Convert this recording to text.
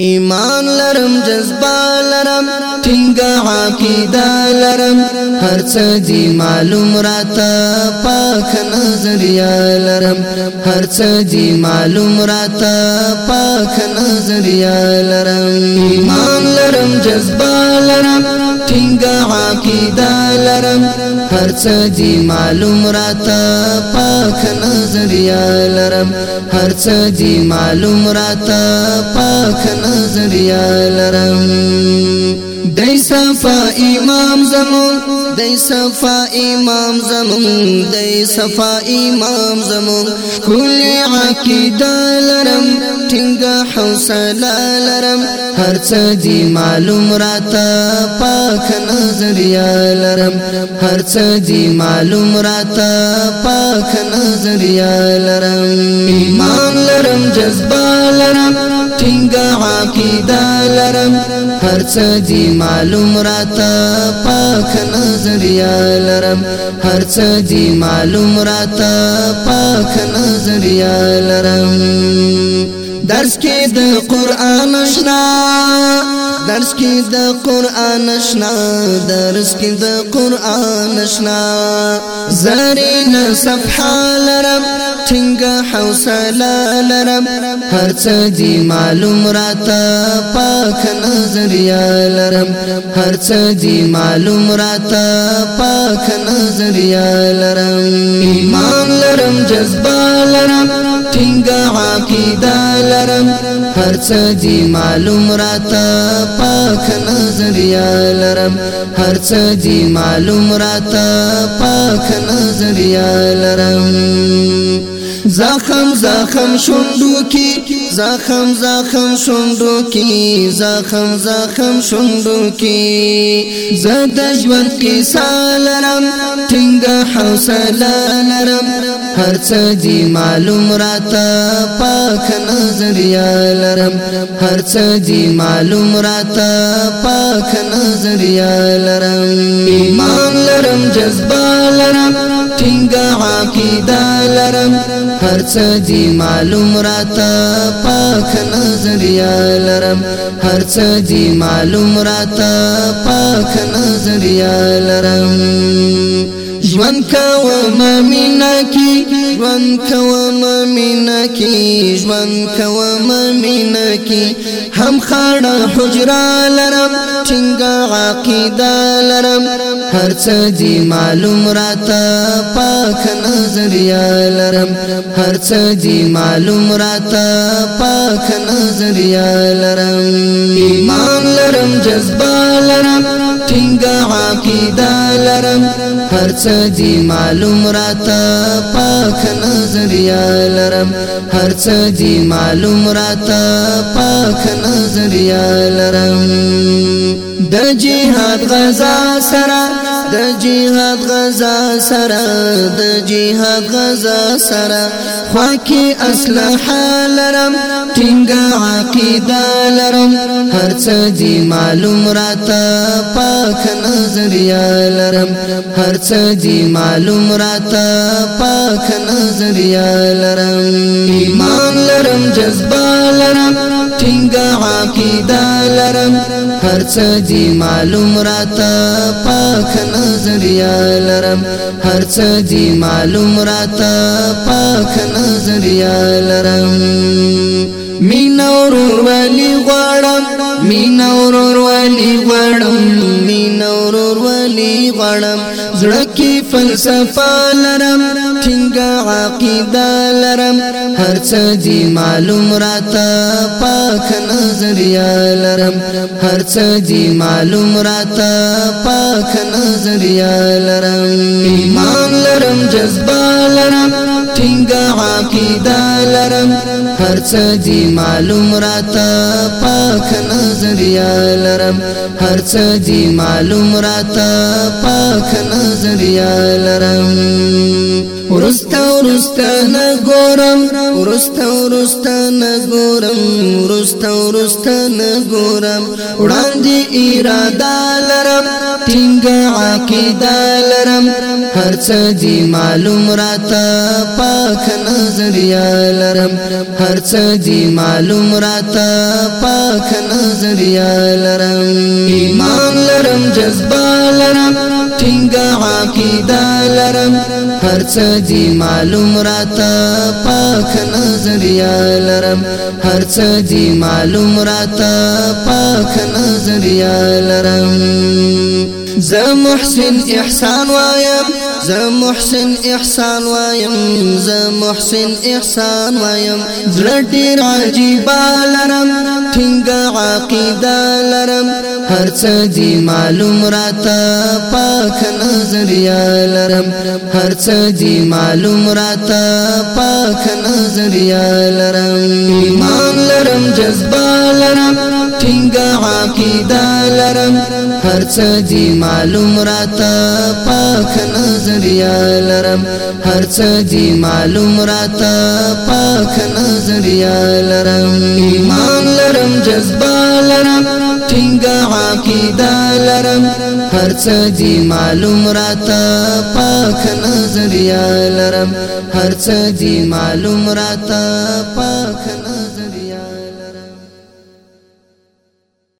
ایمان لرم جذبه لرم ټینګه عقیده لرم هر څه دی معلوم راته پاک نظریه لرم هر څه دی معلوم راته پاک نظریه لرم ایمان لرم جذبه لرم ټینګه عقیده لرم هرڅه دی معلوم راته پاک نظریا لرم هرڅه دی معلوم راته پاک نظریا لرم دای صفا امام زمون دای صفا امام زمون دای صفا امام زمون کل عقیده لرم ټینګه حوصله لرم هر څه دی معلوم راته پاک نظریه لرم هر څه دی معلوم راته پاک نظریه لرم ایمان لرم جذبه لرم ټینګه عقیده لرم هر څه دی معلوم راته پاک نظریه لرم هر څه دی معلوم راته پاک نظریه لرم درس کې د قران آشنا درس کې د قران آشنا درس کې د قران آشنا زرین صفحه لرم ټینګه حوصله لرم هر څه دی معلوم راته پاک نظریه لرم هر څه دی معلوم راته پاک نظریه لرم ایمان لرم جذبه لرم ټینګه عقیده لرم هر څه دی معلوم راته پاک نظریه لرم هر څه دی معلوم راته پاک نظریه لرم زخم زخم شوندو کی زخم زخم شوندو کی زخم زخم شوندو کی زد ژوند کی سالرم ټینګه حوصله لرم هرڅه دی معلوم راته پاک نظریا لرم هرڅه دی معلوم راته پاک نظریا لرم ایمان لرم جذبه لرم ټینګه عقیده لرم هرڅ دی معلوم راته پاک نظریا لرم هرڅ دی معلوم راته پاک نظریا لرم ژوند کوم مینا کی ژوند کوم مینا کی ژوند کوم مینا کی هم خړه حجره لرم څنګه عقیده لرم هر څه دی معلوم راته پاک نظریه لرم هر څه دی معلوم راته پاک نظریه لرم ایمان لرم جذبه لرم ټینګه عقیده لرم هرڅه دی معلوم راته پاک نظریا لرم هرڅه دی معلوم راته پاک نظریا لرم د جهاد غزا سرا د جهاد غزا سرا د جهاد غزا سرا خوکه اسلحه لرم ټینګه عقیده لرم هر څه دی معلوم راته پاک نظریه لرم هر څه دی معلوم راته پاک نظریه لرم ایمان لرم جذبه لرم ټینګه عقیده لرم هرڅه دی معلوم راته پاک نظریا لرم هرڅه دی معلوم راته پاک نظریا لرم مینور ولی غړم مینور ولی غړم مینور ولی غړم زړه کې فلسفه لرم ټینګه عقیده لرم هر څه دی معلوم راته پاک نظریه لرم هر څه دی معلوم راته پاک نظریه لرم ایمان لرم جذبه لرم ټینګه عقیده لرم هر څه دی معلوم راته پاک نظریه لرم هر څه دی معلوم راته پاک نظریه لرم ورستا ورستا نګورم ورستا ورستا نګورم ورستا ورستا نګورم وړاندې اراده لرم ټینګه عقیده لرم هر څه دی معلوم راته پاک نظریا لرم هر څه دی معلوم راته پاک نظریا لرم ایمان لرم جذبه لرم ټینګه عقیده لرم هر څه دی معلوم راته پاک نظریا لرم هر څه دی معلوم راته پاک نظریا لرم ز محسن احسان وایم ز محسن احسان وایم ز محسن احسان وایم زړه عجیب لرم ټینګ عقیده لرم هر څه دی معلوم راته پاک نظریه لرم هر څه دی معلوم راته پاک نظریه لرم هرڅ دی معلوم راته پاک نظریا لرم هرڅ دی معلوم راته پاک نظریا لرم ایمان لرم جذبه لرم ټینګه عقیده لرم هرڅ دی معلوم راته پاک نظریا لرم هرڅ دی معلوم راته پاک نظریا